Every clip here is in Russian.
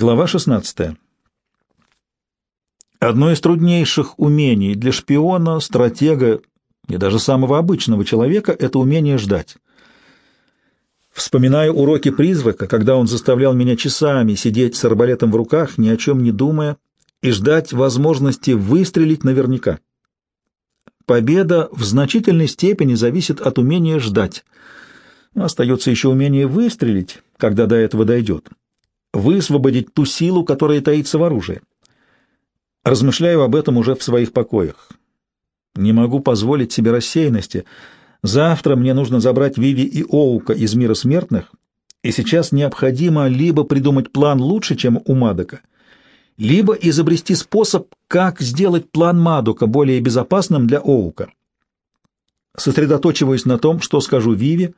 Глава 16. Одно из труднейших умений для шпиона, стратега и даже самого обычного человека — это умение ждать. Вспоминаю уроки призрака, когда он заставлял меня часами сидеть с арбалетом в руках, ни о чем не думая, и ждать возможности выстрелить наверняка. Победа в значительной степени зависит от умения ждать. Остается еще умение выстрелить, когда до этого дойдет высвободить ту силу, которая таится в оружии. Размышляю об этом уже в своих покоях. Не могу позволить себе рассеянности. Завтра мне нужно забрать Виви и Оука из мира смертных, и сейчас необходимо либо придумать план лучше, чем у Мадока, либо изобрести способ, как сделать план Мадока более безопасным для Оука. Сосредоточиваюсь на том, что скажу Виви,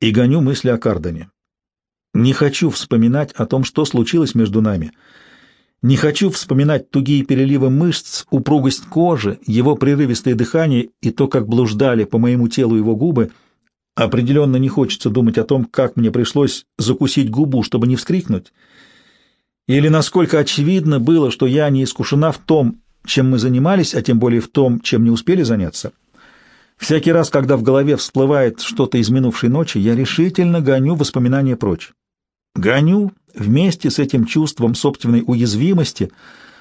и гоню мысли о Кардане. Не хочу вспоминать о том, что случилось между нами. Не хочу вспоминать тугие переливы мышц, упругость кожи, его прерывистое дыхание и то, как блуждали по моему телу его губы. Определенно не хочется думать о том, как мне пришлось закусить губу, чтобы не вскрикнуть. Или насколько очевидно было, что я не искушена в том, чем мы занимались, а тем более в том, чем не успели заняться. Всякий раз, когда в голове всплывает что-то из минувшей ночи, я решительно гоню воспоминания прочь. Гоню вместе с этим чувством собственной уязвимости,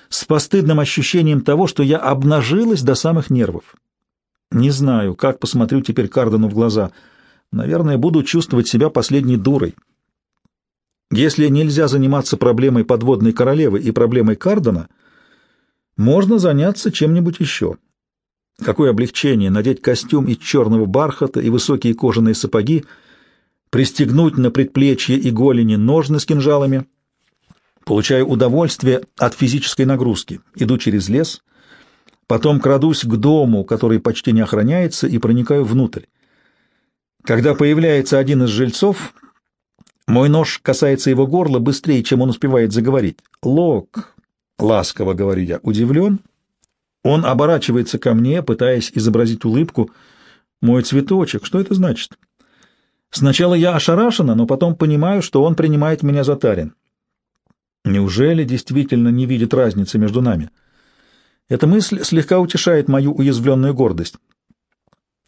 с постыдным ощущением того, что я обнажилась до самых нервов. Не знаю, как посмотрю теперь Кардену в глаза. Наверное, буду чувствовать себя последней дурой. Если нельзя заниматься проблемой подводной королевы и проблемой Кардена, можно заняться чем-нибудь еще. Какое облегчение надеть костюм из черного бархата и высокие кожаные сапоги — пристегнуть на предплечье и голени ножны с кинжалами. Получаю удовольствие от физической нагрузки. Иду через лес, потом крадусь к дому, который почти не охраняется, и проникаю внутрь. Когда появляется один из жильцов, мой нож касается его горла быстрее, чем он успевает заговорить. «Лок», — ласково говорю я, удивлен. Он оборачивается ко мне, пытаясь изобразить улыбку. «Мой цветочек, что это значит?» Сначала я ошарашена, но потом понимаю, что он принимает меня за Тарин. Неужели действительно не видит разницы между нами? Эта мысль слегка утешает мою уязвленную гордость.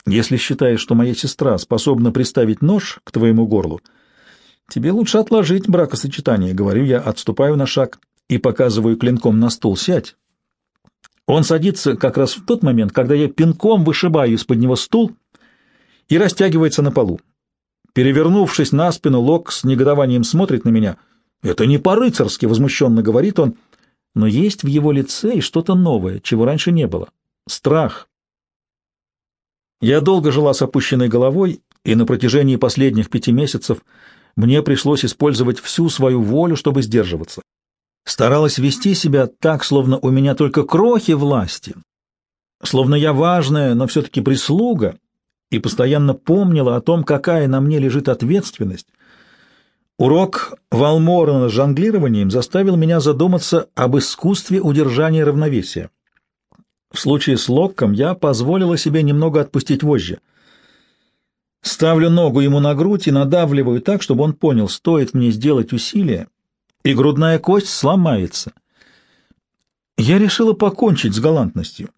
Если считаешь, что моя сестра способна приставить нож к твоему горлу, тебе лучше отложить бракосочетание, — говорю я, отступаю на шаг и показываю клинком на стул. Сядь. Он садится как раз в тот момент, когда я пинком вышибаю из-под него стул и растягивается на полу. Перевернувшись на спину, Лок с негодованием смотрит на меня. «Это не по-рыцарски!» — возмущенно говорит он. Но есть в его лице и что-то новое, чего раньше не было. Страх. Я долго жила с опущенной головой, и на протяжении последних пяти месяцев мне пришлось использовать всю свою волю, чтобы сдерживаться. Старалась вести себя так, словно у меня только крохи власти, словно я важная, но все-таки прислуга, и постоянно помнила о том, какая на мне лежит ответственность. Урок Валморена с жонглированием заставил меня задуматься об искусстве удержания равновесия. В случае с Локком я позволила себе немного отпустить вожжи. Ставлю ногу ему на грудь и надавливаю так, чтобы он понял, стоит мне сделать усилие, и грудная кость сломается. Я решила покончить с галантностью.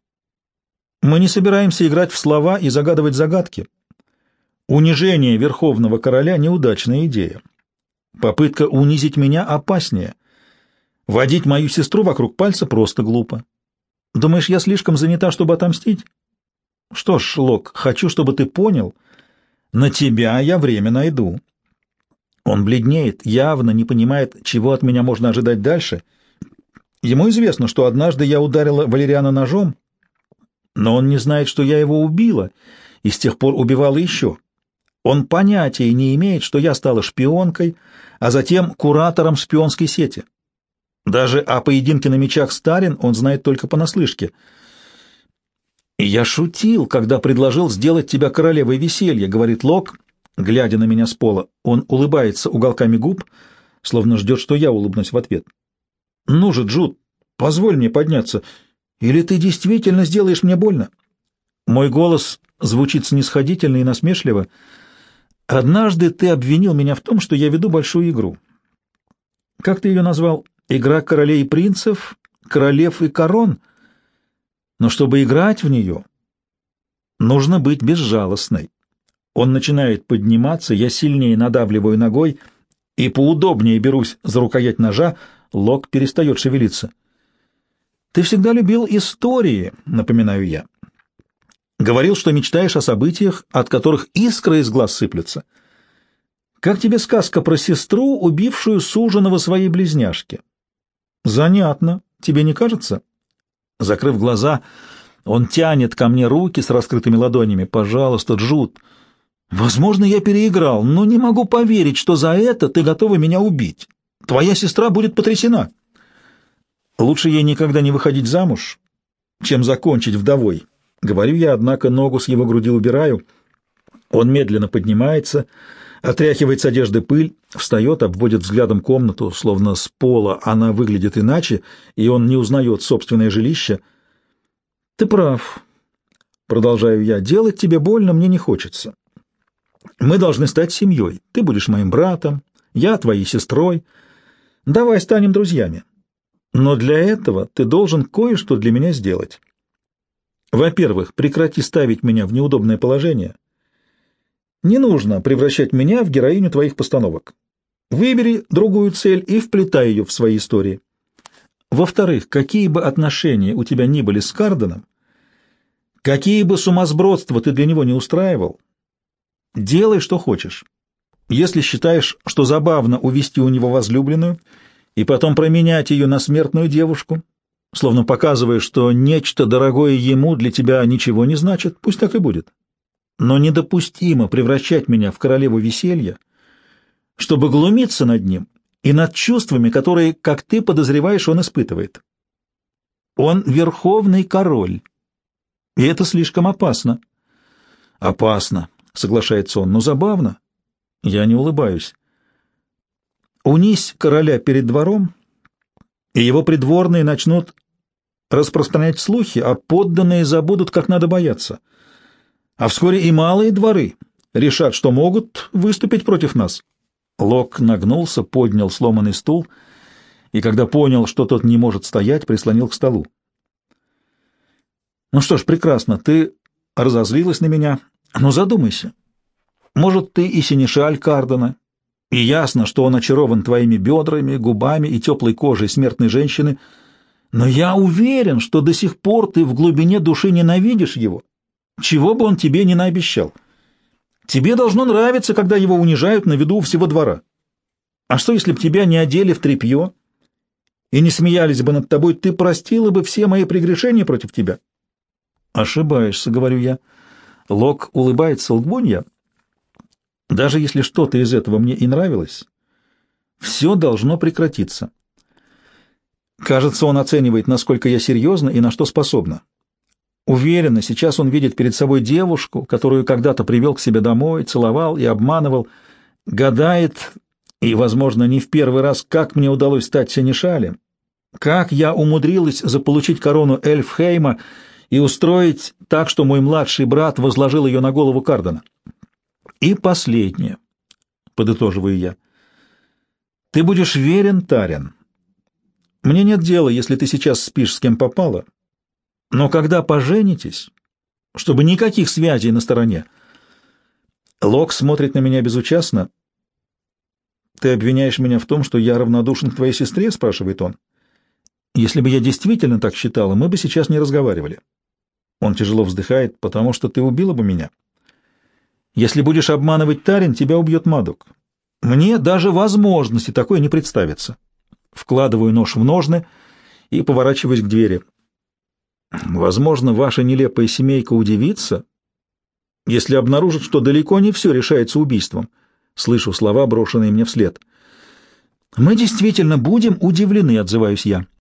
Мы не собираемся играть в слова и загадывать загадки. Унижение верховного короля — неудачная идея. Попытка унизить меня опаснее. Водить мою сестру вокруг пальца просто глупо. Думаешь, я слишком занята, чтобы отомстить? Что ж, Лок, хочу, чтобы ты понял, на тебя я время найду. Он бледнеет, явно не понимает, чего от меня можно ожидать дальше. Ему известно, что однажды я ударила Валериана ножом, но он не знает, что я его убила, и с тех пор убивала еще. Он понятия не имеет, что я стала шпионкой, а затем куратором шпионской сети. Даже о поединке на мечах Старин он знает только понаслышке. «Я шутил, когда предложил сделать тебя королевой веселья», — говорит Лок, глядя на меня с пола. Он улыбается уголками губ, словно ждет, что я улыбнусь в ответ. «Ну же, Джуд, позволь мне подняться. Или ты действительно сделаешь мне больно? Мой голос звучит снисходительно и насмешливо. Однажды ты обвинил меня в том, что я веду большую игру. Как ты ее назвал? Игра королей и принцев, королев и корон? Но чтобы играть в нее, нужно быть безжалостной. Он начинает подниматься, я сильнее надавливаю ногой и поудобнее берусь за рукоять ножа, Лок перестает шевелиться. «Ты всегда любил истории», — напоминаю я. Говорил, что мечтаешь о событиях, от которых искры из глаз сыплются. Как тебе сказка про сестру, убившую суженого своей близняшки? Занятно, тебе не кажется? Закрыв глаза, он тянет ко мне руки с раскрытыми ладонями. Пожалуйста, Джуд. Возможно, я переиграл, но не могу поверить, что за это ты готова меня убить. Твоя сестра будет потрясена. Лучше ей никогда не выходить замуж, чем закончить вдовой. Говорю я, однако ногу с его груди убираю. Он медленно поднимается, отряхивает с одежды пыль, встает, обводит взглядом комнату, словно с пола она выглядит иначе, и он не узнает собственное жилище. «Ты прав», — продолжаю я, — «делать тебе больно мне не хочется. Мы должны стать семьей. Ты будешь моим братом, я твоей сестрой. Давай станем друзьями. Но для этого ты должен кое-что для меня сделать». Во-первых, прекрати ставить меня в неудобное положение. Не нужно превращать меня в героиню твоих постановок. Выбери другую цель и вплетай ее в свои истории. Во-вторых, какие бы отношения у тебя ни были с Карденом, какие бы сумасбродства ты для него не устраивал, делай, что хочешь. Если считаешь, что забавно увести у него возлюбленную и потом променять ее на смертную девушку, словно показывая, что нечто дорогое ему для тебя ничего не значит, пусть так и будет. Но недопустимо превращать меня в королеву веселья, чтобы глумиться над ним и над чувствами, которые, как ты подозреваешь, он испытывает. Он верховный король, и это слишком опасно. Опасно, соглашается он, но забавно. Я не улыбаюсь. Унись короля перед двором, и его придворные начнут распространять слухи, а подданные забудут, как надо бояться. А вскоре и малые дворы решат, что могут выступить против нас. Лок нагнулся, поднял сломанный стул и, когда понял, что тот не может стоять, прислонил к столу. «Ну что ж, прекрасно, ты разозлилась на меня, но задумайся. Может, ты и синешаль Кардена, и ясно, что он очарован твоими бедрами, губами и теплой кожей смертной женщины — но я уверен, что до сих пор ты в глубине души ненавидишь его, чего бы он тебе ни наобещал. Тебе должно нравиться, когда его унижают на виду у всего двора. А что, если б тебя не одели в тряпье и не смеялись бы над тобой, ты простила бы все мои прегрешения против тебя? Ошибаешься, говорю я. Лок улыбается лгунья. Даже если что-то из этого мне и нравилось, все должно прекратиться. Кажется, он оценивает, насколько я серьезна и на что способна. Уверенно, сейчас он видит перед собой девушку, которую когда-то привел к себе домой, целовал и обманывал, гадает, и, возможно, не в первый раз, как мне удалось стать сенешалем, как я умудрилась заполучить корону Эльфхейма и устроить так, что мой младший брат возложил ее на голову Кардена. И последнее, подытоживаю я. Ты будешь верен, Тарин, мне нет дела, если ты сейчас спишь с кем попало. Но когда поженитесь, чтобы никаких связей на стороне. Лок смотрит на меня безучастно. Ты обвиняешь меня в том, что я равнодушен к твоей сестре, спрашивает он. Если бы я действительно так считала, мы бы сейчас не разговаривали. Он тяжело вздыхает, потому что ты убила бы меня. Если будешь обманывать Тарин, тебя убьет Мадок. Мне даже возможности такой не представится вкладываю нож в ножны и поворачиваюсь к двери. Возможно, ваша нелепая семейка удивится, если обнаружит, что далеко не все решается убийством. Слышу слова, брошенные мне вслед. Мы действительно будем удивлены, отзываюсь я.